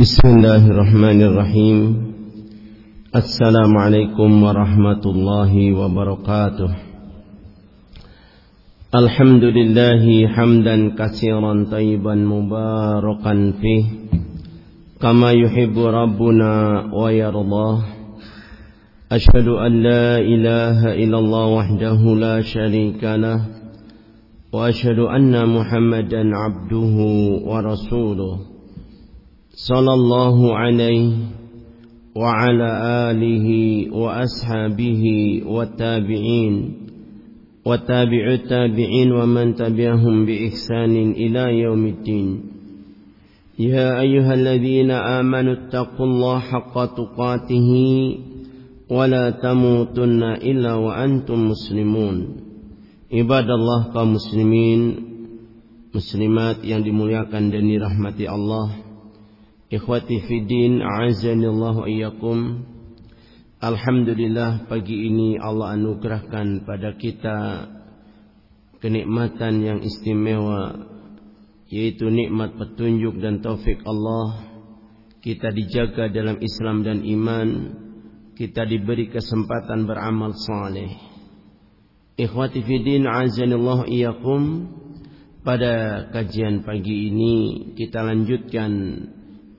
بسم الله الرحمن الرحيم. السلام عليكم ورحمة الله وبركاته. الحمد لله حمدا كثيرا طيبا مباركا فيه. كما يحب ربنا ويرضاه. أشهد أن لا إله إلا الله وحده لا شريك له. وأشهد أن محمدا عبده ورسوله. صلى الله عليه وعلى آله وأصحابه والتابعين وتابع التابعين ومن تبعهم بإحسان إلى يوم الدين. يا أيها الذين آمنوا اتقوا الله حق تقاته ولا تموتن إلا وأنتم مسلمون. عباد الله كمسلمين muslimat yang dimuliakan dan dirahmati Allah. Ikhwati fiddin a'azanillahu iyyakum. Alhamdulillah pagi ini Allah anugerahkan pada kita kenikmatan yang istimewa yaitu nikmat petunjuk dan taufik Allah. Kita dijaga dalam Islam dan iman, kita diberi kesempatan beramal saleh. Ikhwati fiddin a'azanillahu iyyakum. Pada kajian pagi ini kita lanjutkan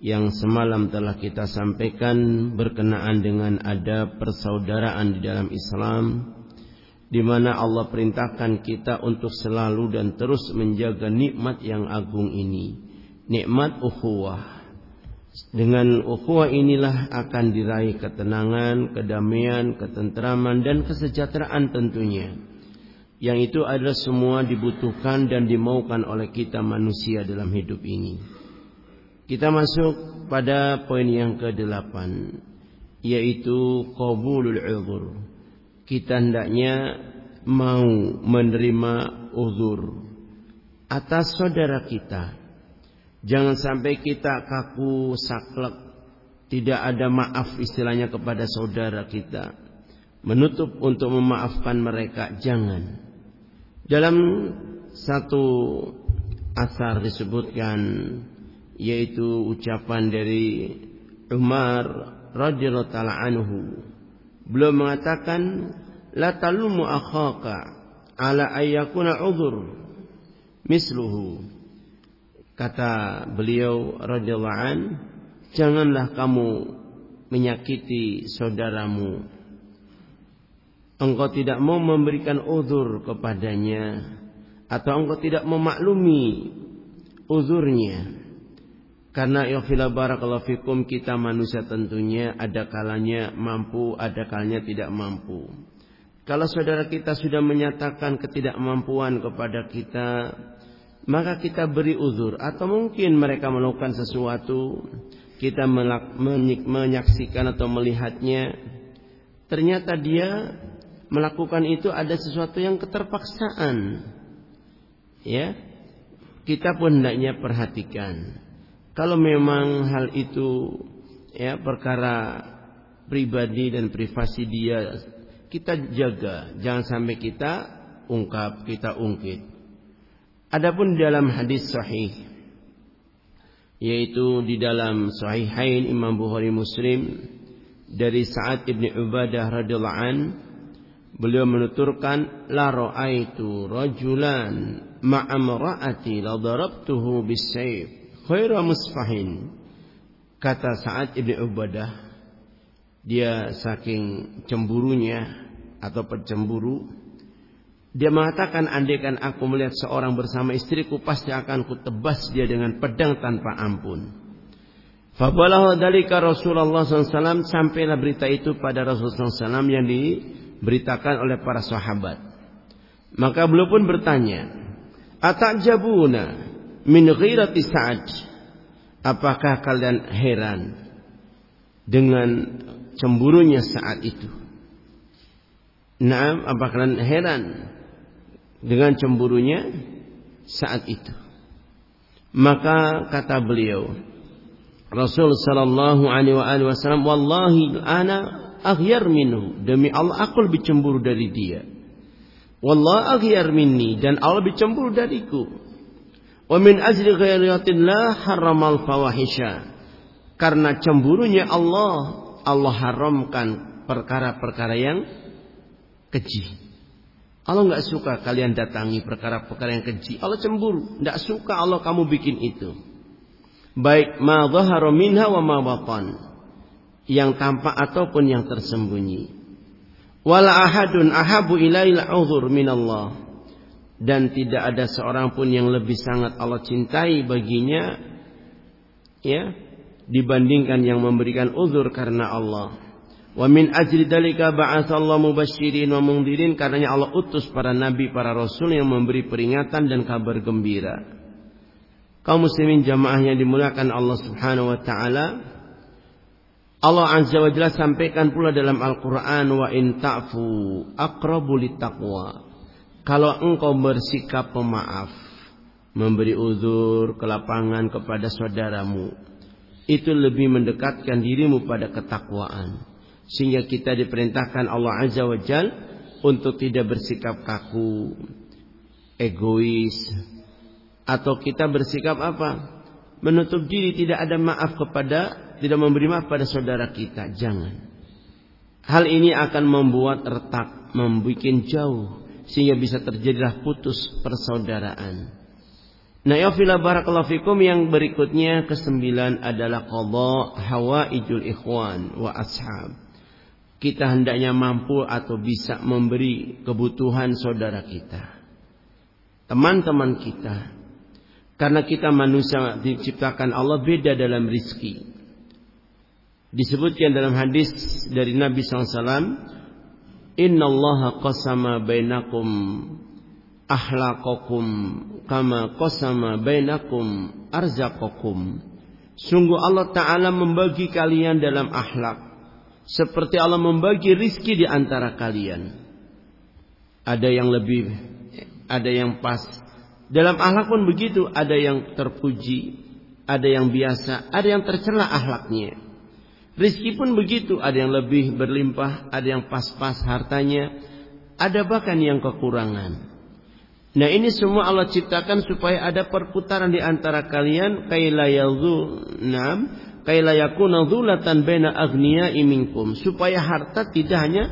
yang semalam telah kita sampaikan berkenaan dengan ada persaudaraan di dalam Islam di mana Allah perintahkan kita untuk selalu dan terus menjaga nikmat yang agung ini nikmat ukhuwah dengan ukhuwah inilah akan diraih ketenangan, kedamaian, ketentraman dan kesejahteraan tentunya yang itu adalah semua dibutuhkan dan dimaukan oleh kita manusia dalam hidup ini. Kita masuk pada poin yang ke-8 yaitu qabulul uzur. Kita hendaknya mau menerima uzur atas saudara kita. Jangan sampai kita kaku saklek, tidak ada maaf istilahnya kepada saudara kita. Menutup untuk memaafkan mereka, jangan. Dalam satu asar disebutkan yaitu ucapan dari Umar radhiyallahu anhu. Beliau mengatakan la talumu akhaka ala ayyakuna udhur misluhu. Kata beliau radhiyallahu an, janganlah kamu menyakiti saudaramu. Engkau tidak mau memberikan uzur kepadanya atau engkau tidak memaklumi uzurnya karena ya fila barakallahu fikum kita manusia tentunya ada kalanya mampu, ada kalanya tidak mampu. Kalau saudara kita sudah menyatakan ketidakmampuan kepada kita, maka kita beri uzur atau mungkin mereka melakukan sesuatu, kita menyaksikan atau melihatnya, ternyata dia melakukan itu ada sesuatu yang keterpaksaan. Ya. Kita pun hendaknya perhatikan. Kalau memang hal itu ya perkara pribadi dan privasi dia kita jaga, jangan sampai kita ungkap, kita ungkit. Adapun dalam hadis sahih yaitu di dalam sahihain Imam Bukhari Muslim dari Sa'ad ibn Ubadah radhiyallahu an beliau menuturkan la ra'aitu rajulan ma'a mar'ati la darabtuhu bis-sayf khaira musfahin kata Sa'ad ibn Ubadah dia saking cemburunya atau pencemburu dia mengatakan andaikan aku melihat seorang bersama istriku pasti akan kutebas dia dengan pedang tanpa ampun. Fabalahu dalika Rasulullah SAW sampailah berita itu pada Rasulullah SAW yang diberitakan oleh para sahabat. Maka beliau pun bertanya, Atajabuna min ghirati Sa'ad. Apakah kalian heran dengan cemburunya saat itu? Nah, apakah kalian heran dengan cemburunya saat itu? Maka kata beliau, Rasul sallallahu alaihi wasallam, "Wallahi ana aghyar minhu." Demi Allah aku lebih cemburu dari dia. Wallah aghyar minni dan Allah lebih cemburu dariku. Wa min ajli ghairiyatillah haramal fawahisha. Karena cemburunya Allah, Allah haramkan perkara-perkara yang keji. Allah nggak suka kalian datangi perkara-perkara yang keji. Allah cemburu. Nggak suka Allah kamu bikin itu. Baik ma minha wa ma batan. Yang tampak ataupun yang tersembunyi. Wala ahadun ahabu ilail uzur minallah. Dan tidak ada seorang pun yang lebih sangat Allah cintai baginya. Ya. Dibandingkan yang memberikan uzur karena Allah. Wa min ajli dalika ba'atsallahu mubasysyirin wa mundhirin karenanya Allah utus para nabi, para rasul yang memberi peringatan dan kabar gembira. Kaum muslimin jamaah yang dimuliakan Allah Subhanahu wa taala, Allah Azza wa Jalla sampaikan pula dalam Al-Qur'an wa in ta'fu aqrabu littaqwa. Kalau engkau bersikap pemaaf, memberi uzur ke lapangan kepada saudaramu, itu lebih mendekatkan dirimu pada ketakwaan. Sehingga kita diperintahkan Allah Azza wa Jal untuk tidak bersikap kaku, egois, atau kita bersikap apa? Menutup diri tidak ada maaf kepada, tidak memberi maaf pada saudara kita. Jangan. Hal ini akan membuat retak, membuat jauh, sehingga bisa terjadilah putus persaudaraan. Nah, ya fila barakallahu fikum yang berikutnya kesembilan adalah qadha hawaijul ikhwan wa ashab kita hendaknya mampu atau bisa memberi kebutuhan saudara kita. Teman-teman kita. Karena kita manusia diciptakan Allah beda dalam rizki. Disebutkan dalam hadis dari Nabi SAW. Inna Allah qasama bainakum ahlaqakum kama qasama bainakum arzaqakum. Sungguh Allah Ta'ala membagi kalian dalam akhlak seperti Allah membagi rizki di antara kalian. Ada yang lebih, ada yang pas. Dalam akhlak pun begitu, ada yang terpuji, ada yang biasa, ada yang tercela akhlaknya. Rizki pun begitu, ada yang lebih berlimpah, ada yang pas-pas hartanya, ada bahkan yang kekurangan. Nah ini semua Allah ciptakan supaya ada perputaran di antara kalian. Agniya iminkum supaya harta tidak hanya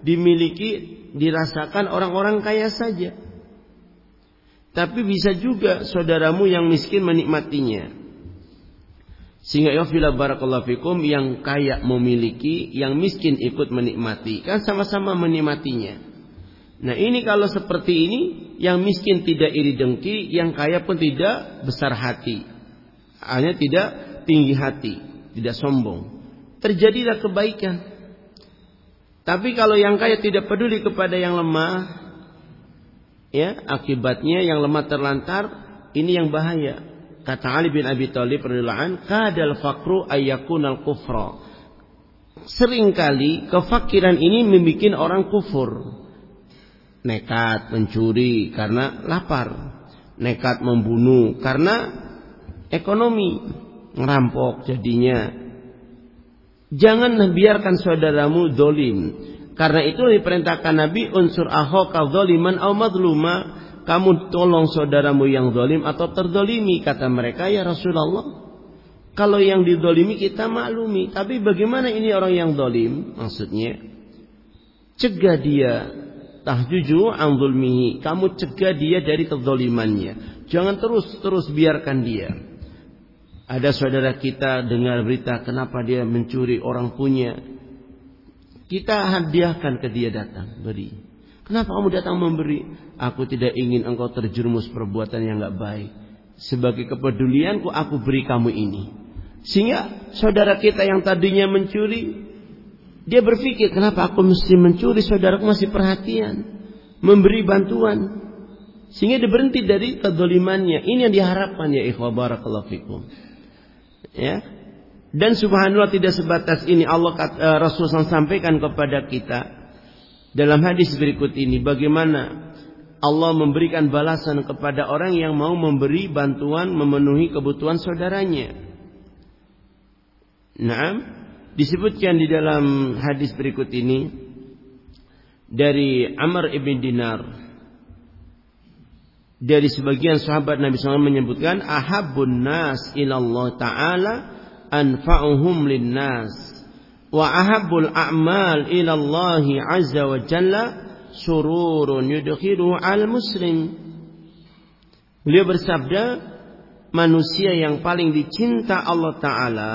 dimiliki dirasakan orang-orang kaya saja. Tapi bisa juga saudaramu yang miskin menikmatinya sehingga ya fila barakallahu fikum yang kaya memiliki yang miskin ikut menikmati kan sama-sama menikmatinya nah ini kalau seperti ini yang miskin tidak iri dengki yang kaya pun tidak besar hati hanya tidak tinggi hati, tidak sombong. Terjadilah kebaikan. Tapi kalau yang kaya tidak peduli kepada yang lemah, ya akibatnya yang lemah terlantar, ini yang bahaya. Kata Ali bin Abi Thalib radhiyallahu kadal fakru al kufra. Seringkali kefakiran ini membuat orang kufur. Nekat mencuri karena lapar. Nekat membunuh karena ekonomi ngerampok jadinya. Jangan biarkan saudaramu dolim. Karena itu diperintahkan Nabi unsur ahoka doliman au madluma. Kamu tolong saudaramu yang dolim atau terdolimi. Kata mereka ya Rasulullah. Kalau yang didolimi kita maklumi. Tapi bagaimana ini orang yang dolim? Maksudnya. Cegah dia. Tahjuju an Kamu cegah dia dari kedolimannya. Jangan terus-terus biarkan dia. Ada saudara kita dengar berita kenapa dia mencuri orang punya. Kita hadiahkan ke dia datang, beri. Kenapa kamu datang memberi? Aku tidak ingin engkau terjerumus perbuatan yang gak baik. Sebagai kepedulianku aku beri kamu ini. Sehingga saudara kita yang tadinya mencuri, dia berpikir kenapa aku mesti mencuri, saudaraku masih perhatian. Memberi bantuan. Sehingga dia berhenti dari kedolimannya. Ini yang diharapkan ya ikhwah barakallahu fikum. Ya. Dan subhanallah tidak sebatas ini Allah uh, Rasul sampaikan kepada kita dalam hadis berikut ini bagaimana Allah memberikan balasan kepada orang yang mau memberi bantuan memenuhi kebutuhan saudaranya. Nah, disebutkan di dalam hadis berikut ini dari Amr ibn Dinar dari sebagian sahabat Nabi SAW menyebutkan ahabun nas ilallah taala anfa'uhum linnas wa ahabbul a'mal ila Allah azza wa jalla sururun yudkhilu al muslim beliau bersabda manusia yang paling dicinta Allah taala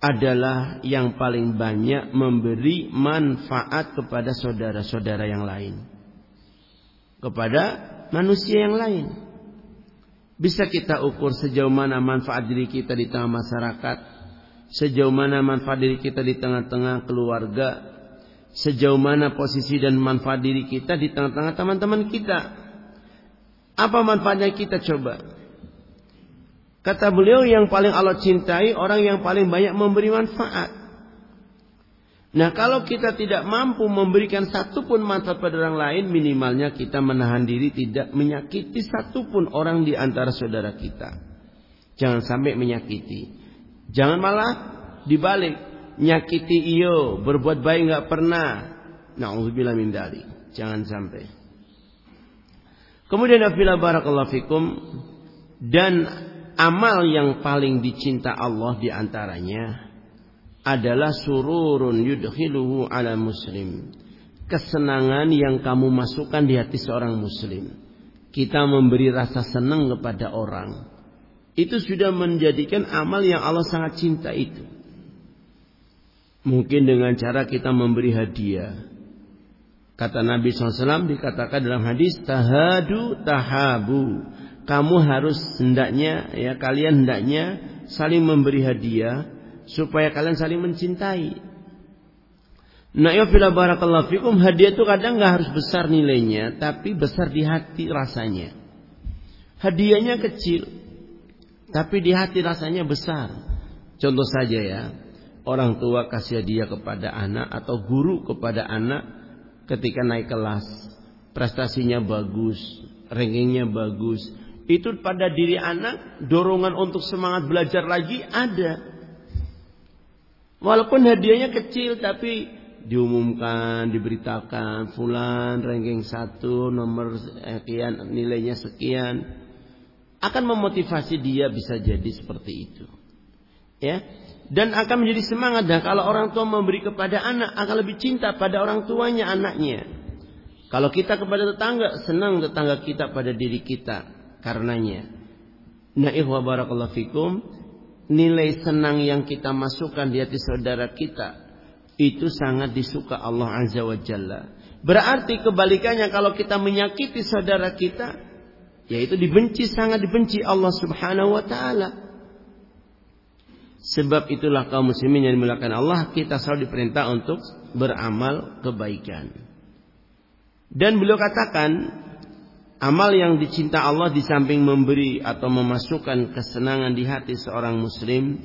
adalah yang paling banyak memberi manfaat kepada saudara-saudara yang lain. Kepada manusia yang lain. Bisa kita ukur sejauh mana manfaat diri kita di tengah masyarakat, sejauh mana manfaat diri kita di tengah-tengah keluarga, sejauh mana posisi dan manfaat diri kita di tengah-tengah teman-teman kita. Apa manfaatnya kita coba? Kata beliau yang paling Allah cintai orang yang paling banyak memberi manfaat. Nah kalau kita tidak mampu memberikan satu pun manfaat pada orang lain, minimalnya kita menahan diri tidak menyakiti satu pun orang di antara saudara kita. Jangan sampai menyakiti. Jangan malah dibalik. Nyakiti iyo, berbuat baik nggak pernah. Na'udzubillah min dalik. Jangan sampai. Kemudian afila barakallahu fikum. Dan amal yang paling dicinta Allah di antaranya adalah sururun yudkhiluhu ala muslim. Kesenangan yang kamu masukkan di hati seorang muslim. Kita memberi rasa senang kepada orang. Itu sudah menjadikan amal yang Allah sangat cinta itu. Mungkin dengan cara kita memberi hadiah. Kata Nabi SAW dikatakan dalam hadis tahadu tahabu. Kamu harus hendaknya ya kalian hendaknya saling memberi hadiah supaya kalian saling mencintai. Nah, ya fila barakallahu fikum, hadiah itu kadang nggak harus besar nilainya, tapi besar di hati rasanya. Hadiahnya kecil, tapi di hati rasanya besar. Contoh saja ya, orang tua kasih hadiah kepada anak atau guru kepada anak ketika naik kelas, prestasinya bagus, rankingnya bagus. Itu pada diri anak dorongan untuk semangat belajar lagi ada. Walaupun hadiahnya kecil tapi diumumkan, diberitakan fulan ranking satu nomor sekian nilainya sekian akan memotivasi dia bisa jadi seperti itu. Ya. Dan akan menjadi semangat dan kalau orang tua memberi kepada anak akan lebih cinta pada orang tuanya anaknya. Kalau kita kepada tetangga senang tetangga kita pada diri kita karenanya. Nah, ikhwah barakallahu fikum, nilai senang yang kita masukkan di hati saudara kita itu sangat disuka Allah Azza wa Jalla. Berarti kebalikannya kalau kita menyakiti saudara kita yaitu dibenci sangat dibenci Allah Subhanahu wa taala. Sebab itulah kaum muslimin yang dimuliakan Allah kita selalu diperintah untuk beramal kebaikan. Dan beliau katakan Amal yang dicinta Allah di samping memberi atau memasukkan kesenangan di hati seorang muslim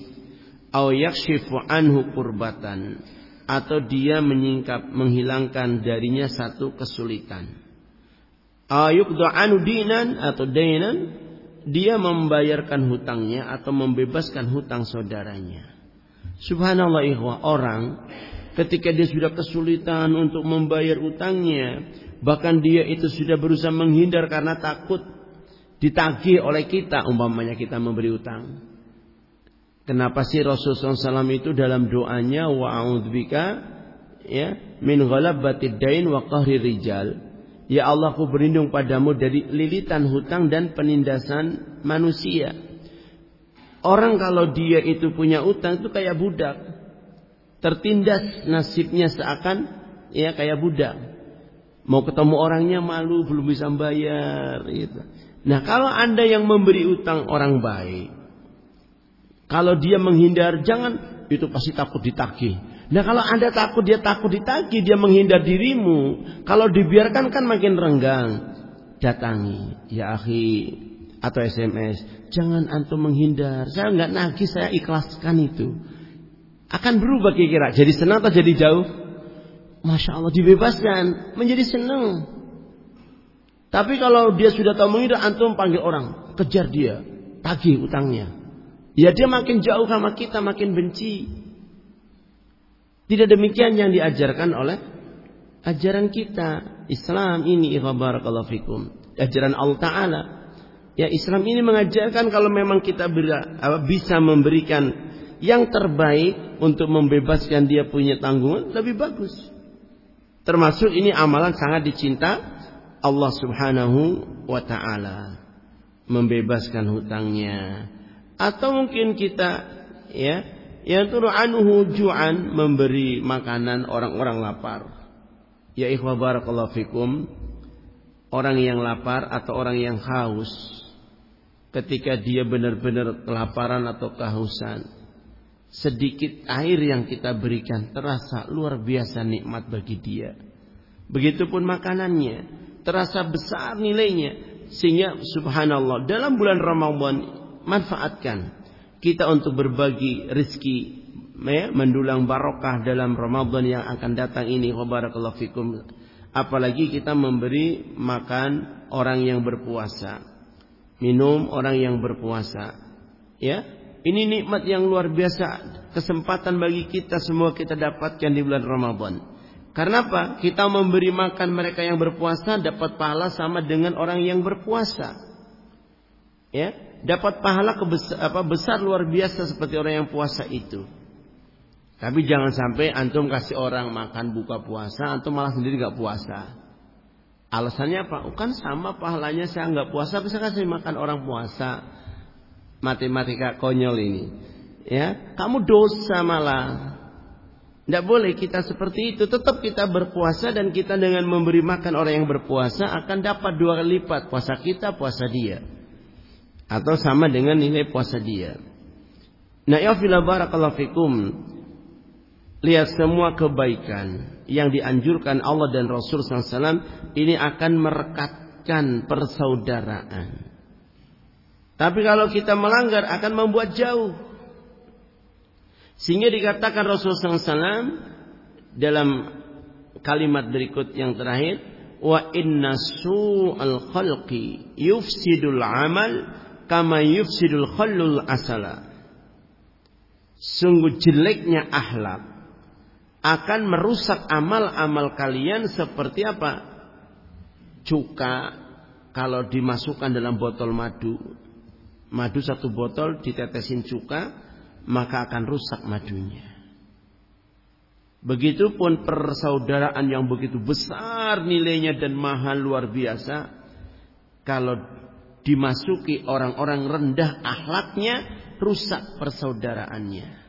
au yakshifu anhu kurbatan atau dia menyingkap menghilangkan darinya satu kesulitan. Ayuk anu dinan atau dainan dia membayarkan hutangnya atau membebaskan hutang saudaranya. Subhanallah ikhwah orang ketika dia sudah kesulitan untuk membayar utangnya Bahkan dia itu sudah berusaha menghindar karena takut ditagih oleh kita umpamanya kita memberi utang. Kenapa sih Rasulullah SAW itu dalam doanya wa ya min ghalabatid dain wa qahri rijal. Ya Allah aku berlindung padamu dari lilitan hutang dan penindasan manusia. Orang kalau dia itu punya utang itu kayak budak. Tertindas nasibnya seakan ya kayak budak. Mau ketemu orangnya malu, belum bisa bayar. Gitu. Nah kalau anda yang memberi utang orang baik. Kalau dia menghindar, jangan itu pasti takut ditagih. Nah kalau anda takut dia takut ditagih, dia menghindar dirimu. Kalau dibiarkan kan makin renggang. Datangi, ya akhi atau SMS. Jangan antum menghindar. Saya nggak nagih, saya ikhlaskan itu. Akan berubah kira-kira. Jadi senang atau jadi jauh? Masya Allah dibebaskan menjadi senang. Tapi kalau dia sudah tahu mengira antum panggil orang, kejar dia, tagih utangnya. Ya dia makin jauh sama kita, makin benci. Tidak demikian yang diajarkan oleh ajaran kita. Islam ini barakallahu fikum. Ajaran Allah Ta'ala. Ya Islam ini mengajarkan kalau memang kita bisa memberikan yang terbaik untuk membebaskan dia punya tanggungan lebih bagus. Termasuk ini amalan sangat dicinta Allah Subhanahu wa taala. Membebaskan hutangnya. Atau mungkin kita ya yang turu anhu ju'an memberi makanan orang-orang lapar. Ya ikhwah barakallahu fikum. Orang yang lapar atau orang yang haus ketika dia benar-benar kelaparan atau kehausan. Sedikit air yang kita berikan terasa luar biasa nikmat bagi dia. Begitupun makanannya terasa besar nilainya sehingga subhanallah dalam bulan Ramadan manfaatkan kita untuk berbagi rizki ya, mendulang barokah dalam Ramadan yang akan datang ini barakallahu fikum apalagi kita memberi makan orang yang berpuasa minum orang yang berpuasa. Ya, ini nikmat yang luar biasa, kesempatan bagi kita semua kita dapatkan di bulan Ramadan. Karena apa? Kita memberi makan mereka yang berpuasa dapat pahala sama dengan orang yang berpuasa. Ya, dapat pahala kebesar, apa besar luar biasa seperti orang yang puasa itu. Tapi jangan sampai antum kasih orang makan buka puasa, antum malah sendiri gak puasa. Alasannya apa? Oh, kan sama pahalanya saya nggak puasa bisa kasih makan orang puasa. Matematika konyol ini. Ya, kamu dosa malah. Tidak boleh kita seperti itu. Tetap kita berpuasa dan kita dengan memberi makan orang yang berpuasa akan dapat dua kali lipat puasa kita, puasa dia. Atau sama dengan nilai puasa dia. Nah, ya barakallahu fikum. Lihat semua kebaikan yang dianjurkan Allah dan Rasul SAW ini akan merekatkan persaudaraan. Tapi kalau kita melanggar akan membuat jauh. Sehingga dikatakan Rasul SAW dalam kalimat berikut yang terakhir, wa inna su'al khalqi yufsidul amal kama yufsidul khallul asala. Sungguh jeleknya ahlak akan merusak amal-amal kalian seperti apa? Cuka kalau dimasukkan dalam botol madu, madu satu botol ditetesin cuka, maka akan rusak madunya. Begitupun persaudaraan yang begitu besar nilainya dan mahal luar biasa, kalau dimasuki orang-orang rendah akhlaknya, rusak persaudaraannya.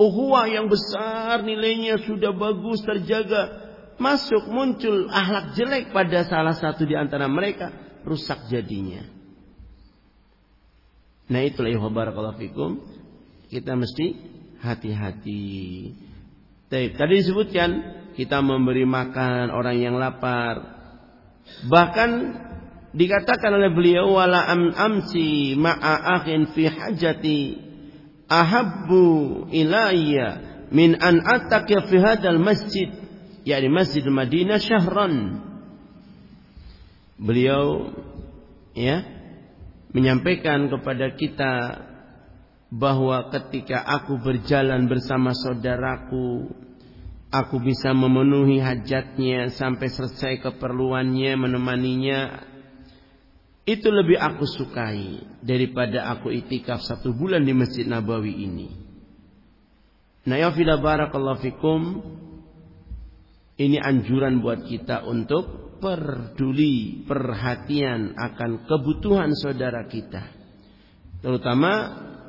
Uhuwah yang besar nilainya sudah bagus terjaga. Masuk muncul ahlak jelek pada salah satu di antara mereka. Rusak jadinya. Nah itulah ya barakallahu fikum. Kita mesti hati-hati. Tadi disebutkan kita memberi makan orang yang lapar. Bahkan dikatakan oleh beliau wala am amsi ma'a akhin fi hajati ahabbu ilayya min an attaqiya fi hadzal masjid yakni Masjid Madinah syahran. Beliau ya menyampaikan kepada kita bahwa ketika aku berjalan bersama saudaraku aku bisa memenuhi hajatnya sampai selesai keperluannya menemaninya itu lebih aku sukai daripada aku itikaf satu bulan di Masjid Nabawi ini. Nah ya fila barakallahu fikum. Ini anjuran buat kita untuk peduli, perhatian akan kebutuhan saudara kita. Terutama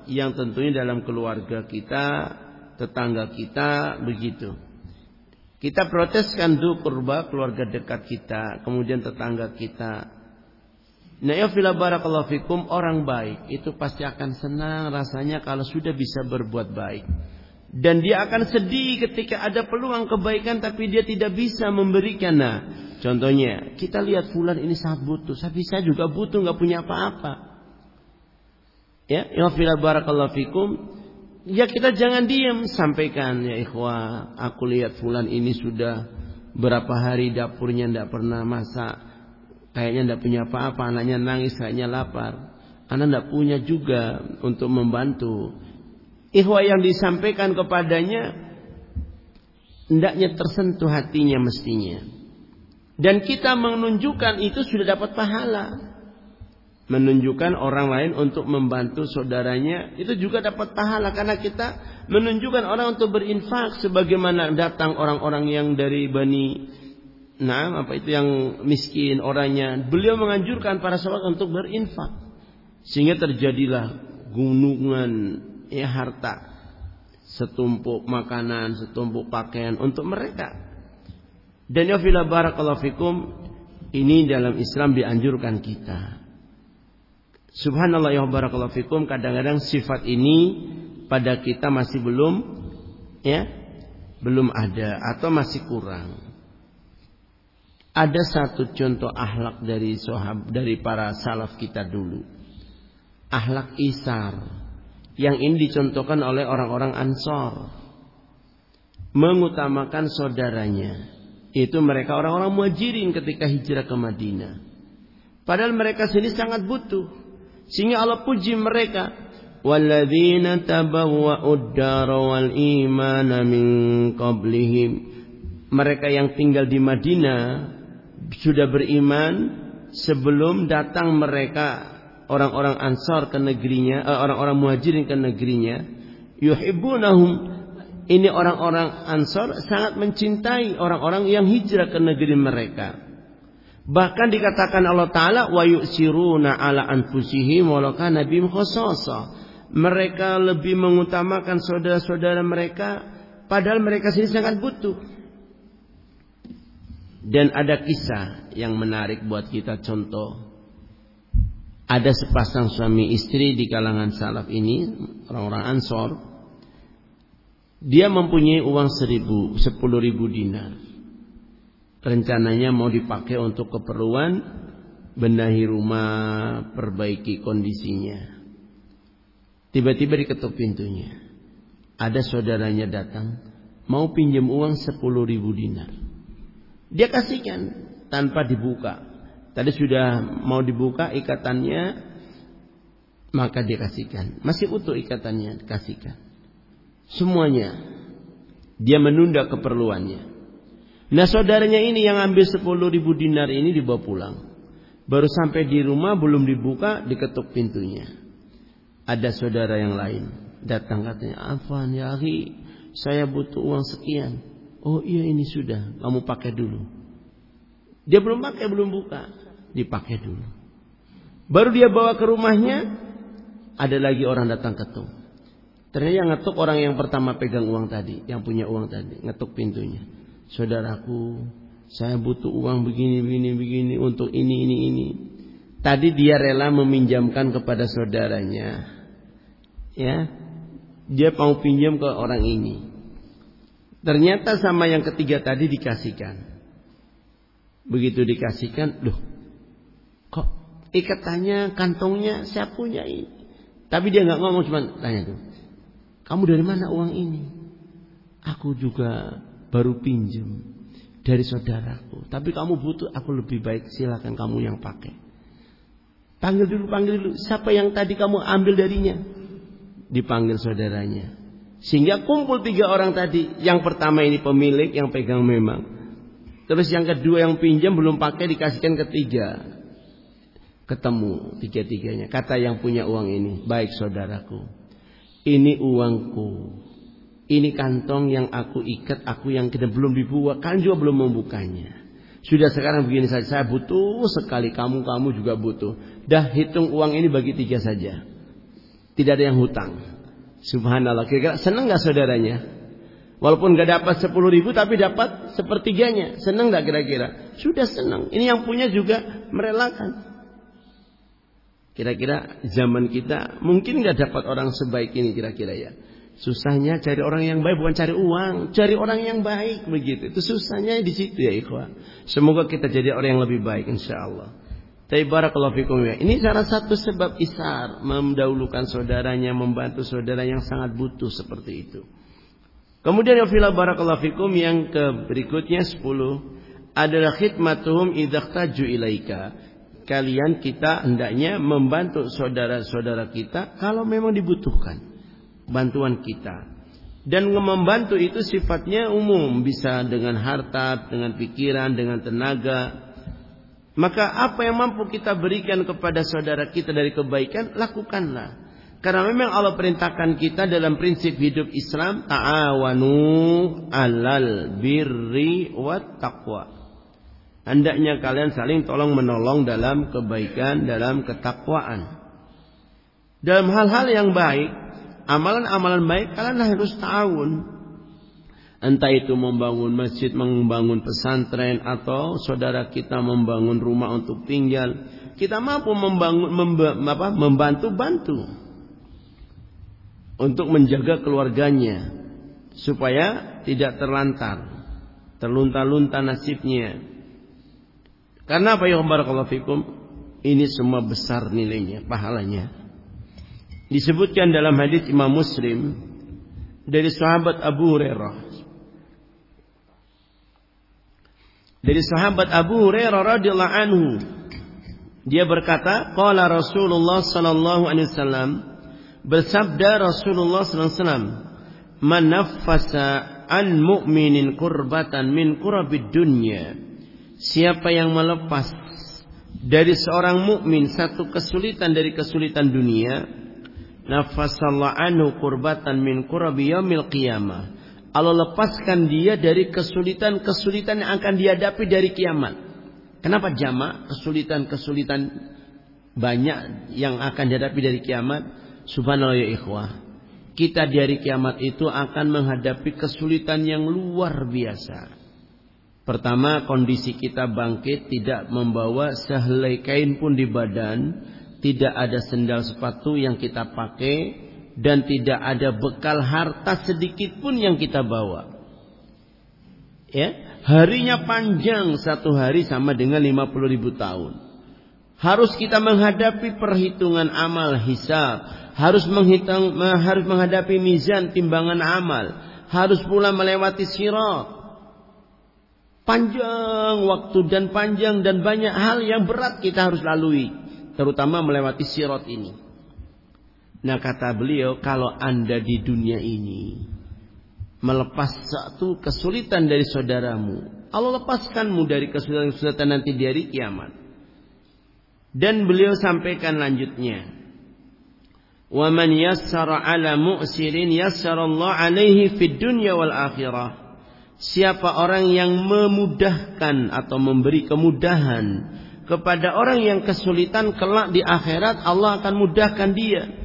yang tentunya dalam keluarga kita, tetangga kita, begitu. Kita proteskan dulu kurba keluarga dekat kita, kemudian tetangga kita, Fila barakallahu fikum orang baik itu pasti akan senang rasanya kalau sudah bisa berbuat baik. Dan dia akan sedih ketika ada peluang kebaikan tapi dia tidak bisa memberikan. Nah, contohnya kita lihat fulan ini sangat butuh, tapi saya juga butuh nggak punya apa-apa. Ya, ya fila barakallahu fikum. Ya kita jangan diam, sampaikan ya ikhwah, aku lihat fulan ini sudah berapa hari dapurnya tidak pernah masak Kayaknya tidak punya apa-apa, anaknya nangis, kayaknya lapar. Anak tidak punya juga untuk membantu. Ikhwah yang disampaikan kepadanya, hendaknya tersentuh hatinya mestinya. Dan kita menunjukkan itu sudah dapat pahala. menunjukkan orang lain untuk membantu saudaranya itu juga dapat pahala karena kita menunjukkan orang untuk berinfak sebagaimana datang orang-orang yang dari bani nah apa itu yang miskin orangnya. Beliau menganjurkan para sahabat untuk berinfak. Sehingga terjadilah gunungan ya harta. Setumpuk makanan setumpuk pakaian untuk mereka. Dan ya fila barakallahu fikum ini dalam Islam dianjurkan kita. Subhanallah ya barakallahu fikum kadang-kadang sifat ini pada kita masih belum ya belum ada atau masih kurang. Ada satu contoh ahlak dari sohab dari para salaf kita dulu. Ahlak isar yang ini dicontohkan oleh orang-orang Ansor. Mengutamakan saudaranya. Itu mereka orang-orang muhajirin ketika hijrah ke Madinah. Padahal mereka sini sangat butuh. Sehingga Allah puji mereka. Tabawwa'ud dara wal imana min qablihim. Mereka yang tinggal di Madinah sudah beriman sebelum datang mereka orang-orang Ansar ke negerinya, eh, orang-orang Muhajirin ke negerinya. Yuhibbunahum ini orang-orang Ansar sangat mencintai orang-orang yang hijrah ke negeri mereka. Bahkan dikatakan Allah Ta'ala wa yu'siruna ala anfusihim walau kana bihim Mereka lebih mengutamakan saudara-saudara mereka padahal mereka sendiri sangat butuh. Dan ada kisah yang menarik buat kita contoh. Ada sepasang suami istri di kalangan salaf ini, orang-orang ansor. Dia mempunyai uang seribu, sepuluh ribu dinar rencananya mau dipakai untuk keperluan benahi rumah, perbaiki kondisinya. Tiba-tiba diketuk pintunya. Ada saudaranya datang, mau pinjam uang 10 ribu dinar. Dia kasihkan tanpa dibuka. Tadi sudah mau dibuka ikatannya, maka dia kasihkan. Masih utuh ikatannya, kasihkan. Semuanya. Dia menunda keperluannya. Nah saudaranya ini yang ambil 10 ribu dinar ini dibawa pulang. Baru sampai di rumah belum dibuka diketuk pintunya. Ada saudara yang lain datang katanya, Afan ya akhi, saya butuh uang sekian. Oh iya ini sudah, kamu pakai dulu. Dia belum pakai, belum buka. Dipakai dulu. Baru dia bawa ke rumahnya, ada lagi orang datang ketuk. Ternyata yang ngetuk orang yang pertama pegang uang tadi, yang punya uang tadi, ngetuk pintunya saudaraku, saya butuh uang begini, begini, begini untuk ini, ini, ini. Tadi dia rela meminjamkan kepada saudaranya. Ya, dia mau pinjam ke orang ini. Ternyata sama yang ketiga tadi dikasihkan. Begitu dikasihkan, loh, kok ikatannya, kantongnya saya punya ini. Tapi dia nggak ngomong cuma tanya tuh, kamu dari mana uang ini? Aku juga baru pinjam dari saudaraku. Tapi kamu butuh, aku lebih baik silakan kamu yang pakai. Panggil dulu, panggil dulu. Siapa yang tadi kamu ambil darinya? Dipanggil saudaranya. Sehingga kumpul tiga orang tadi. Yang pertama ini pemilik yang pegang memang. Terus yang kedua yang pinjam belum pakai dikasihkan ketiga. Ketemu tiga-tiganya. Kata yang punya uang ini. Baik saudaraku. Ini uangku. Ini kantong yang aku ikat, aku yang kita belum dibuka, kalian juga belum membukanya. Sudah sekarang begini saja, saya butuh sekali, kamu kamu juga butuh. Dah hitung uang ini bagi tiga saja. Tidak ada yang hutang. Subhanallah. Kira-kira senang nggak saudaranya? Walaupun nggak dapat sepuluh ribu, tapi dapat sepertiganya. Senang nggak kira-kira? Sudah senang. Ini yang punya juga merelakan. Kira-kira zaman kita mungkin nggak dapat orang sebaik ini kira-kira ya. Susahnya cari orang yang baik bukan cari uang, cari orang yang baik begitu. Itu susahnya di situ ya ikhwan. Semoga kita jadi orang yang lebih baik insya Allah. Tapi ya. Ini salah satu sebab isar mendahulukan saudaranya, membantu saudara yang sangat butuh seperti itu. Kemudian ya fila barakallahu fikum yang ke berikutnya 10 adalah khidmatuhum idzahtaju ilaika. Kalian kita hendaknya membantu saudara-saudara kita kalau memang dibutuhkan bantuan kita. Dan membantu itu sifatnya umum, bisa dengan harta, dengan pikiran, dengan tenaga. Maka apa yang mampu kita berikan kepada saudara kita dari kebaikan, lakukanlah. Karena memang Allah perintahkan kita dalam prinsip hidup Islam, ta'awanu alal birri wa taqwa. Hendaknya kalian saling tolong menolong dalam kebaikan, dalam ketakwaan. Dalam hal-hal yang baik, amalan-amalan baik kalian harus ta'awun. Entah itu membangun masjid, membangun pesantren atau saudara kita membangun rumah untuk tinggal. Kita mampu membangun memba, apa, membantu-bantu untuk menjaga keluarganya supaya tidak terlantar, terlunta-lunta nasibnya. Karena apa ya barakallahu fikum? Ini semua besar nilainya, pahalanya. Disebutkan dalam hadis Imam Muslim dari sahabat Abu Hurairah dari sahabat Abu Hurairah radhiyallahu anhu dia berkata qala Rasulullah sallallahu alaihi wasallam bersabda Rasulullah sallallahu alaihi wasallam man naffasa an mu'minin kurbatan min kurabid dunya siapa yang melepas dari seorang mukmin satu kesulitan dari kesulitan dunia nafasallahu anhu kurbatan min kurabi yaumil qiyamah Allah lepaskan dia dari kesulitan-kesulitan yang akan dihadapi dari kiamat. Kenapa jama? Kesulitan-kesulitan banyak yang akan dihadapi dari kiamat. Subhanallah ya ikhwah. Kita dari kiamat itu akan menghadapi kesulitan yang luar biasa. Pertama, kondisi kita bangkit tidak membawa sehelai kain pun di badan, tidak ada sendal sepatu yang kita pakai, dan tidak ada bekal harta sedikit pun yang kita bawa. Ya, harinya panjang satu hari sama dengan 50 ribu tahun. Harus kita menghadapi perhitungan amal hisab, harus menghitung, harus menghadapi mizan timbangan amal, harus pula melewati sirat. Panjang waktu dan panjang dan banyak hal yang berat kita harus lalui, terutama melewati sirat ini. Nah kata beliau kalau anda di dunia ini melepas satu kesulitan dari saudaramu, Allah lepaskanmu dari kesulitan-kesulitan nanti di hari kiamat. Dan beliau sampaikan lanjutnya, "Wa man yassara 'ala mu'sirin yassara Allah 'alaihi fid dunya wal akhirah." Siapa orang yang memudahkan atau memberi kemudahan kepada orang yang kesulitan kelak di akhirat, Allah akan mudahkan dia.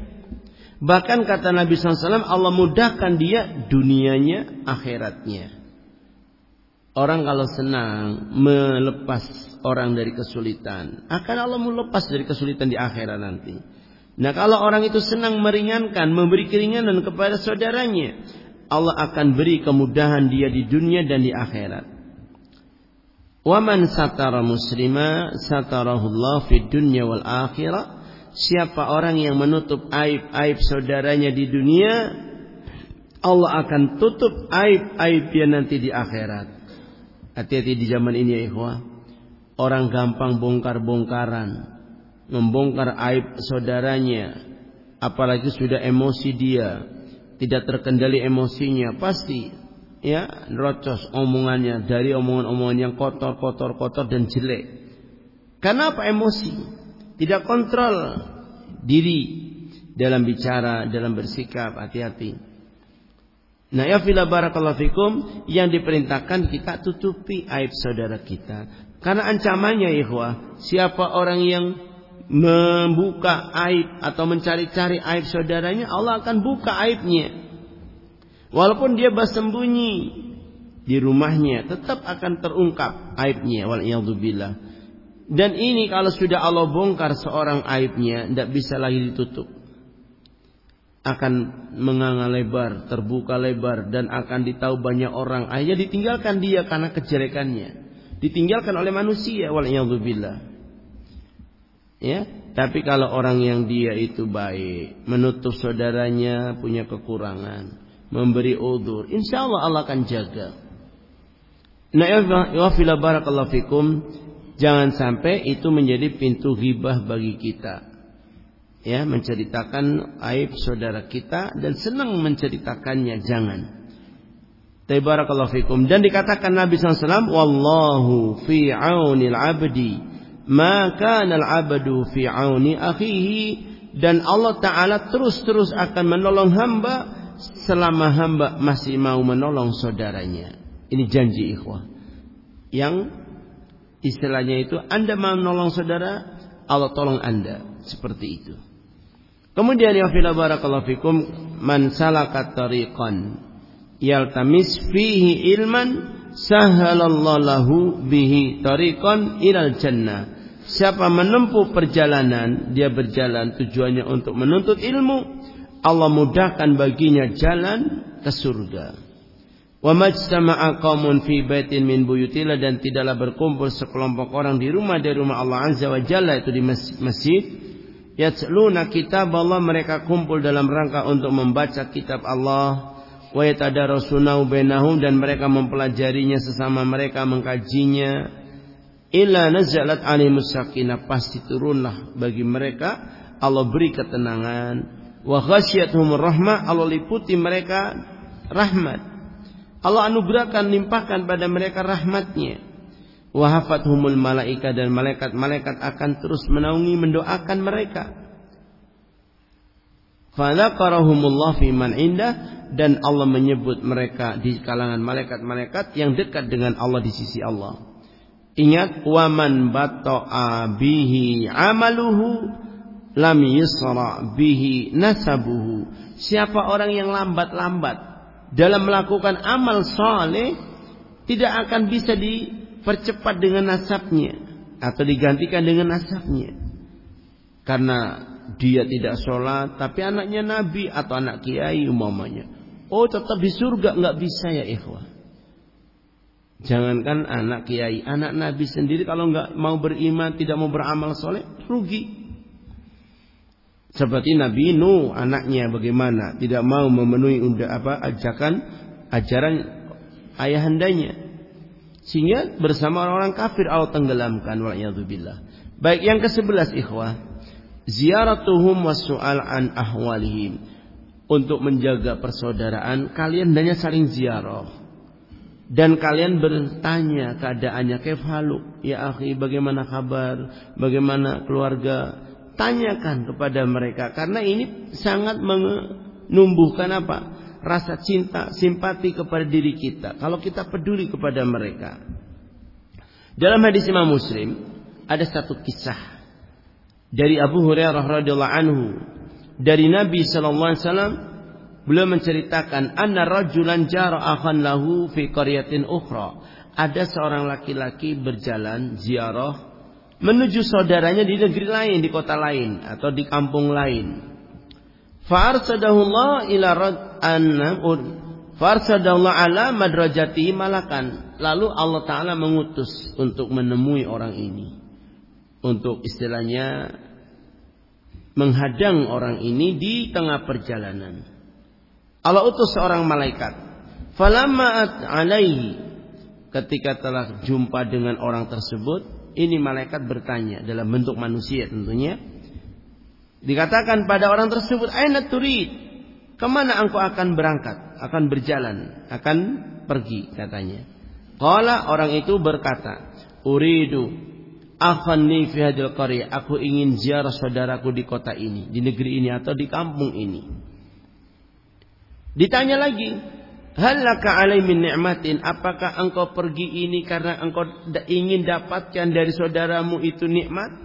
Bahkan kata Nabi SAW, Allah mudahkan dia dunianya, akhiratnya. Orang kalau senang melepas orang dari kesulitan, akan Allah melepas dari kesulitan di akhirat nanti. Nah kalau orang itu senang meringankan, memberi keringanan kepada saudaranya, Allah akan beri kemudahan dia di dunia dan di akhirat. Waman satara muslima satarahullah fi dunya wal akhirah siapa orang yang menutup aib-aib saudaranya di dunia, Allah akan tutup aib-aib dia nanti di akhirat. Hati-hati di zaman ini ya ikhwah. Orang gampang bongkar-bongkaran. Membongkar aib saudaranya. Apalagi sudah emosi dia. Tidak terkendali emosinya. Pasti ya rocos omongannya. Dari omongan-omongan yang kotor, kotor, kotor dan jelek. Karena apa emosi? Tidak kontrol diri dalam bicara, dalam bersikap, hati-hati. Nah, ya fila barakallahu fikum yang diperintahkan kita tutupi aib saudara kita. Karena ancamannya ikhwah, siapa orang yang membuka aib atau mencari-cari aib saudaranya, Allah akan buka aibnya. Walaupun dia bersembunyi di rumahnya, tetap akan terungkap aibnya. Wal billah. Dan ini kalau sudah Allah bongkar seorang aibnya, tidak bisa lagi ditutup. Akan menganga lebar, terbuka lebar, dan akan ditahu banyak orang. Akhirnya ditinggalkan dia karena kejelekannya. Ditinggalkan oleh manusia, waliyahzubillah. Ya, tapi kalau orang yang dia itu baik, menutup saudaranya punya kekurangan, memberi udur, insya Allah Allah akan jaga. Nah, ya barakallahu fikum. Jangan sampai itu menjadi pintu ghibah bagi kita. Ya, menceritakan aib saudara kita dan senang menceritakannya, jangan. Tabarakallahu fikum dan dikatakan Nabi SAW, wallahu fi aunil abdi maka al-abdu fi auni akhihi dan Allah taala terus-terus akan menolong hamba selama hamba masih mau menolong saudaranya. Ini janji ikhwah. Yang istilahnya itu Anda mau menolong saudara, Allah tolong Anda. Seperti itu. Kemudian ya fila barakallahu fikum man salaka tariqan yaltamis fihi ilman sahalallahu lahu bihi tariqan ilal jannah Siapa menempuh perjalanan, dia berjalan tujuannya untuk menuntut ilmu, Allah mudahkan baginya jalan ke surga. Wa qaumun fi baitin min buyutillah dan tidaklah berkumpul sekelompok orang di rumah dari rumah Allah Azza wa Jalla itu di masjid. Yatsluna kitab Allah mereka kumpul dalam rangka untuk membaca kitab Allah. Wa yatadarasunahu bainahum dan mereka mempelajarinya sesama mereka mengkajinya. Illa nazalat alaihimus sakinah pasti turunlah bagi mereka Allah beri ketenangan. Wa ghasyiyatuhum rahmah Allah liputi mereka rahmat Allah anugerahkan limpahkan pada mereka rahmatnya wa hafathumul malaika dan malaikat-malaikat akan terus menaungi mendoakan mereka fi indah dan Allah menyebut mereka di kalangan malaikat-malaikat yang dekat dengan Allah di sisi Allah. Ingat waman bata'a bihi amaluhu lam bihi nasabuhu. Siapa orang yang lambat-lambat dalam melakukan amal soleh tidak akan bisa dipercepat dengan nasabnya atau digantikan dengan nasabnya. Karena dia tidak sholat tapi anaknya nabi atau anak kiai umamanya. Oh tetap di surga nggak bisa ya ikhwah. Jangankan anak kiai, anak nabi sendiri kalau nggak mau beriman, tidak mau beramal soleh, rugi. Seperti Nabi Nuh anaknya bagaimana? Tidak mau memenuhi unda apa ajakan ajaran ayahandanya. Sehingga bersama orang-orang kafir Allah tenggelamkan wa'iyadzubillah. Baik yang ke-11 ikhwah, ziaratuhum wasu'al an ahwalihim. Untuk menjaga persaudaraan, kalian hanya saling ziarah. Dan kalian bertanya keadaannya kefalu ya akhi bagaimana kabar? Bagaimana keluarga tanyakan kepada mereka. Karena ini sangat menumbuhkan apa? Rasa cinta simpati kepada diri kita. Kalau kita peduli kepada mereka. Dalam hadis Imam Muslim ada satu kisah dari Abu Hurairah radhiyallahu anhu. Dari Nabi sallallahu alaihi wasallam Beliau menceritakan anna rajulan jara akhan lahu fi qaryatin ukhra. Ada seorang laki-laki berjalan ziarah menuju saudaranya di negeri lain, di kota lain atau di kampung lain. Fa'arsadahullah ila anna Fa'arsadahullah ala madrajati malakan. Lalu Allah Ta'ala mengutus untuk menemui orang ini. Untuk istilahnya menghadang orang ini di tengah perjalanan. Allah utus seorang malaikat. Falamma alaihi ketika telah jumpa dengan orang tersebut, ini malaikat bertanya dalam bentuk manusia tentunya. Dikatakan pada orang tersebut, "Aina turid?" Ke mana engkau akan berangkat, akan berjalan, akan pergi katanya. Qala orang itu berkata, "Uridu akhani fi hadil qarya." Aku ingin ziarah saudaraku di kota ini, di negeri ini atau di kampung ini. Ditanya lagi, halaka alai min ni'matin, apakah engkau pergi ini karena engkau ingin dapatkan dari saudaramu itu nikmat?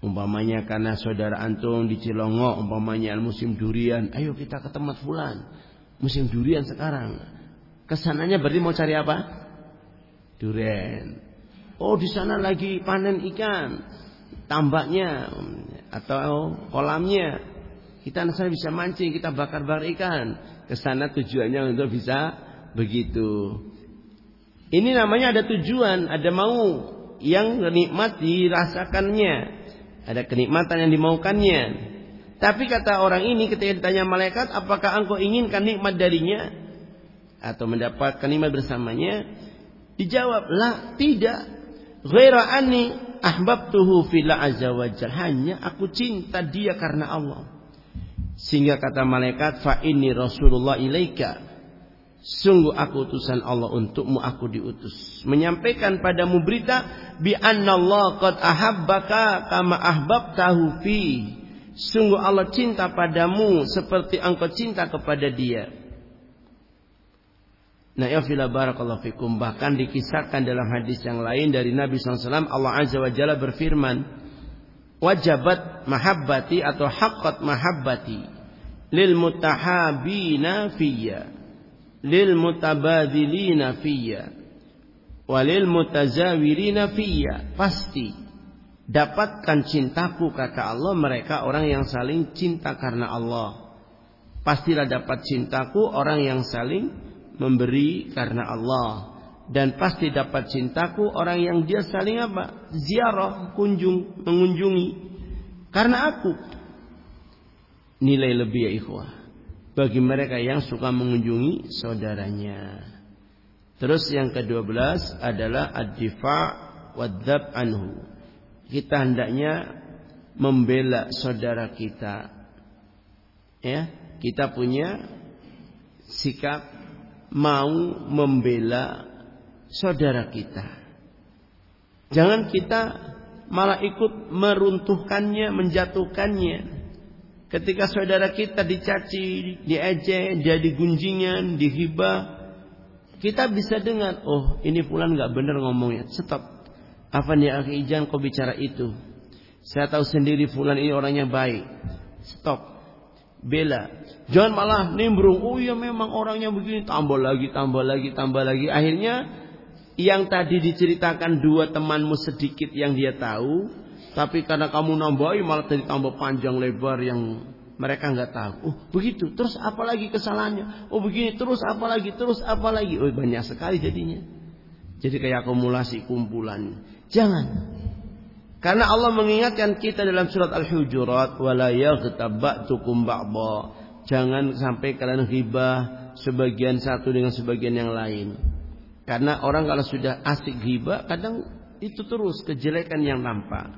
Umpamanya karena saudara antum di Cilongo, umpamanya musim durian, ayo kita ke tempat fulan. Musim durian sekarang. Ke sananya berarti mau cari apa? Durian. Oh, di sana lagi panen ikan. Tambaknya atau kolamnya kita sana bisa mancing, kita bakar-bakar ikan. Ke sana tujuannya untuk bisa begitu. Ini namanya ada tujuan, ada mau yang nikmat dirasakannya. Ada kenikmatan yang dimaukannya. Tapi kata orang ini ketika ditanya malaikat, apakah engkau inginkan nikmat darinya? Atau mendapatkan nikmat bersamanya? Dijawab, lah tidak. Ghaira anni ahbabtuhu fila azza wajal. Hanya aku cinta dia karena Allah. Sehingga kata malaikat, fa ini Rasulullah ilaika. Sungguh aku utusan Allah untukmu aku diutus. Menyampaikan padamu berita bi Allah qad ahabbaka kama ahbabtahu fi. Sungguh Allah cinta padamu seperti engkau cinta kepada dia. Nah, ya fila barakallahu fikum. Bahkan dikisahkan dalam hadis yang lain dari Nabi SAW. Allah Azza wa Jalla berfirman. Wajabat mahabbati atau haqqat mahabbati. Lil mutahabina fiyya lil mutabadilina fiyya walil mutazawirina fiyya pasti dapatkan cintaku kata Allah mereka orang yang saling cinta karena Allah pastilah dapat cintaku orang yang saling memberi karena Allah dan pasti dapat cintaku orang yang dia saling apa ziarah kunjung mengunjungi karena aku nilai lebih ya ikhwah bagi mereka yang suka mengunjungi saudaranya. Terus yang kedua belas adalah ad-difa' wadzab anhu. Kita hendaknya membela saudara kita. Ya, kita punya sikap mau membela saudara kita. Jangan kita malah ikut meruntuhkannya, menjatuhkannya. Ketika saudara kita dicaci, diejek, jadi gunjingan, dihibah, kita bisa dengar, oh ini pulan nggak benar ngomongnya. Stop. Apa nih akhi Ijan kau bicara itu? Saya tahu sendiri fulan ini orangnya baik. Stop. Bela. Jangan malah nimbrung. Oh iya memang orangnya begini. Tambah lagi, tambah lagi, tambah lagi. Akhirnya yang tadi diceritakan dua temanmu sedikit yang dia tahu tapi karena kamu nambahi malah jadi tambah panjang lebar yang mereka nggak tahu. Oh begitu. Terus apa lagi kesalahannya? Oh begini. Terus apa lagi? Terus apa lagi? Oh banyak sekali jadinya. Jadi kayak akumulasi kumpulan. Jangan. Karena Allah mengingatkan kita dalam surat Al-Hujurat. Jangan sampai kalian ghibah sebagian satu dengan sebagian yang lain. Karena orang kalau sudah asik ghibah, kadang itu terus kejelekan yang nampak.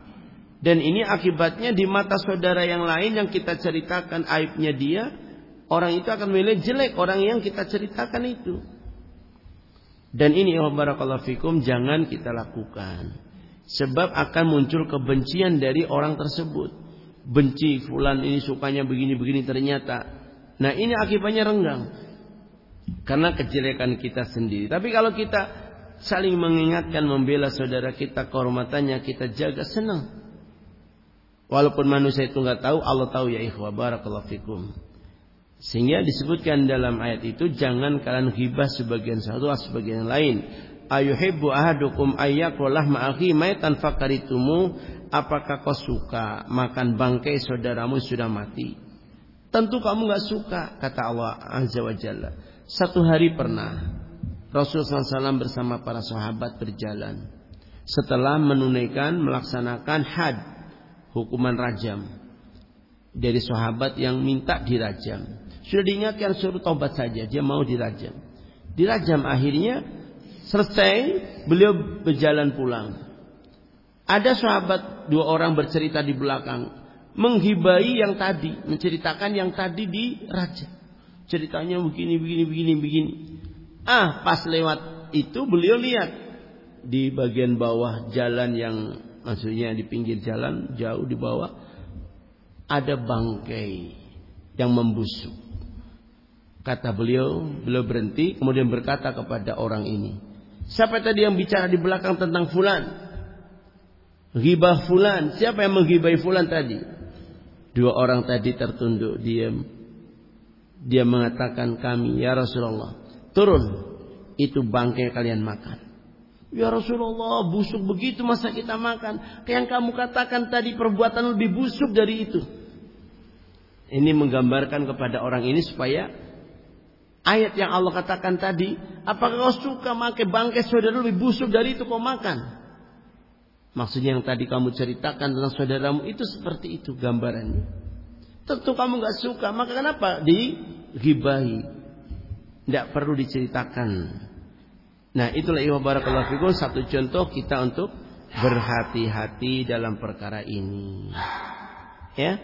Dan ini akibatnya di mata saudara yang lain yang kita ceritakan aibnya dia, orang itu akan menilai jelek orang yang kita ceritakan itu. Dan ini ya barakallahu fikum jangan kita lakukan. Sebab akan muncul kebencian dari orang tersebut. Benci fulan ini sukanya begini-begini ternyata. Nah ini akibatnya renggang. Karena kejelekan kita sendiri. Tapi kalau kita saling mengingatkan membela saudara kita kehormatannya kita jaga senang. Walaupun manusia itu nggak tahu, Allah tahu ya ikhwah barakallahu fikum. Sehingga disebutkan dalam ayat itu jangan kalian ghibah sebagian satu sebagian lain. Ayuhibbu ahadukum ayyakulah ma'akhi maitan fakaritumu apakah kau suka makan bangkai saudaramu sudah mati? Tentu kamu nggak suka kata Allah Azza wa Jalla. Satu hari pernah Rasulullah SAW bersama para sahabat berjalan setelah menunaikan melaksanakan had hukuman rajam dari sahabat yang minta dirajam. Sudah diingatkan suruh tobat saja, dia mau dirajam. Dirajam akhirnya selesai, beliau berjalan pulang. Ada sahabat dua orang bercerita di belakang, menghibai yang tadi, menceritakan yang tadi dirajam. Ceritanya begini, begini, begini, begini. Ah, pas lewat itu beliau lihat di bagian bawah jalan yang maksudnya di pinggir jalan jauh di bawah ada bangkai yang membusuk. Kata beliau, beliau berhenti kemudian berkata kepada orang ini, "Siapa tadi yang bicara di belakang tentang fulan?" Ghibah fulan. Siapa yang menghibai fulan tadi? Dua orang tadi tertunduk diam. Dia mengatakan kami, "Ya Rasulullah, turun. Itu bangkai kalian makan." Ya Rasulullah busuk begitu masa kita makan. Yang kamu katakan tadi perbuatan lebih busuk dari itu. Ini menggambarkan kepada orang ini supaya ayat yang Allah katakan tadi. Apakah kau suka makan bangkai saudara lebih busuk dari itu kau makan? Maksudnya yang tadi kamu ceritakan tentang saudaramu itu seperti itu gambarannya. Tentu kamu gak suka. Maka kenapa? Digibahi. Tidak perlu diceritakan. Nah itulah iwa barakallahu fikum satu contoh kita untuk berhati-hati dalam perkara ini. Ya,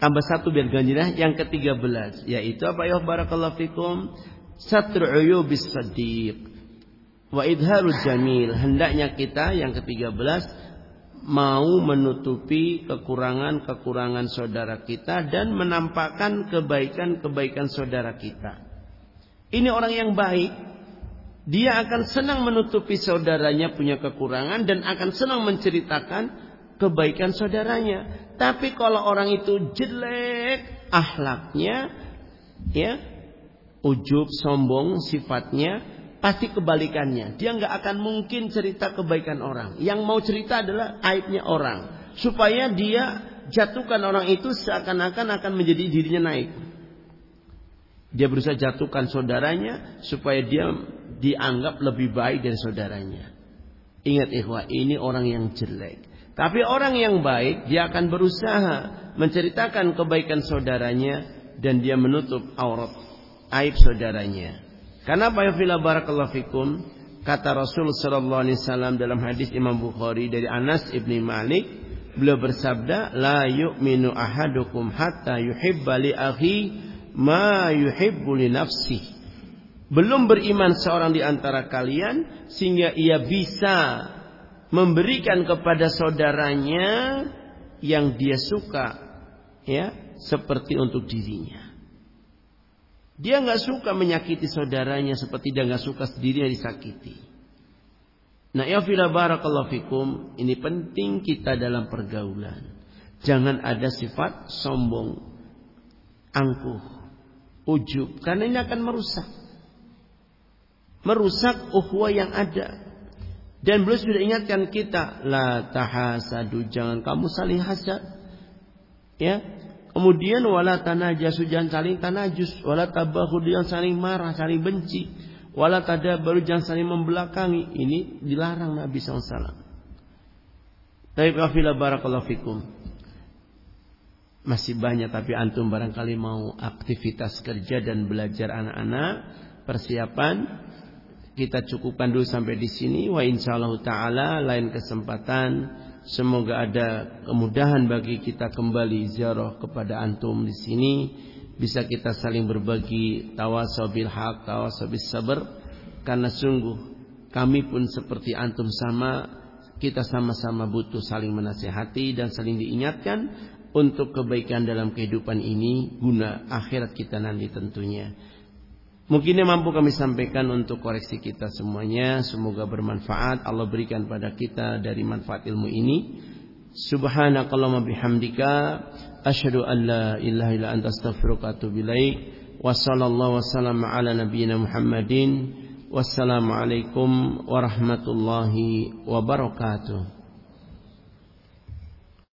tambah satu biar ganjilnya yang ketiga belas yaitu apa ya barakallahu fikum satru uyubis sadiq wa idharul jamil. Hendaknya kita yang ke-13 mau menutupi kekurangan-kekurangan saudara kita dan menampakkan kebaikan-kebaikan saudara kita. Ini orang yang baik, dia akan senang menutupi saudaranya punya kekurangan dan akan senang menceritakan kebaikan saudaranya. Tapi kalau orang itu jelek ahlaknya, ya, ujub, sombong sifatnya, Pasti kebalikannya. Dia nggak akan mungkin cerita kebaikan orang. Yang mau cerita adalah aibnya orang. Supaya dia jatuhkan orang itu seakan-akan akan menjadi dirinya naik. Dia berusaha jatuhkan saudaranya supaya dia dianggap lebih baik dari saudaranya. Ingat ikhwah, ini orang yang jelek. Tapi orang yang baik, dia akan berusaha menceritakan kebaikan saudaranya dan dia menutup aurat aib saudaranya. Karena apa ya fila barakallahu fikum? Kata Rasul sallallahu alaihi wasallam dalam hadis Imam Bukhari dari Anas ibni Malik beliau bersabda la yu'minu ahadukum hatta yuhibba li akhi ma yuhibbu li nafsi. Belum beriman seorang di antara kalian sehingga ia bisa memberikan kepada saudaranya yang dia suka ya seperti untuk dirinya dia nggak suka menyakiti saudaranya seperti dia nggak suka sendirinya disakiti. Nah, ya barakallahu fikum, ini penting kita dalam pergaulan. Jangan ada sifat sombong, angkuh, ujub, karena ini akan merusak. Merusak uhwa yang ada. Dan beliau sudah ingatkan kita, la tahasadu, jangan kamu saling hasad. Ya, Kemudian wala tanajasu jangan saling tanajus, wala tabahu jangan saling marah, saling benci, wala baru jangan saling membelakangi. Ini dilarang Nabi SAW. Tapi kafila barakallahu fikum. Masih banyak tapi antum barangkali mau aktivitas kerja dan belajar anak-anak, persiapan kita cukupkan dulu sampai di sini wa insyaallah taala lain kesempatan Semoga ada kemudahan bagi kita kembali ziarah kepada antum di sini. Bisa kita saling berbagi tawasabil haq, tawasabil sabar. Karena sungguh kami pun seperti antum sama. Kita sama-sama butuh saling menasehati dan saling diingatkan. Untuk kebaikan dalam kehidupan ini. Guna akhirat kita nanti tentunya. Mungkin yang mampu kami sampaikan untuk koreksi kita semuanya. Semoga bermanfaat. Allah berikan pada kita dari manfaat ilmu ini. Subhanakallahumma bihamdika. Asyhadu an la ilaha illa anta astaghfiruka atubu ilaik. Wa sallallahu wasallam ala nabiyyina Muhammadin. Wassalamualaikum warahmatullahi wabarakatuh.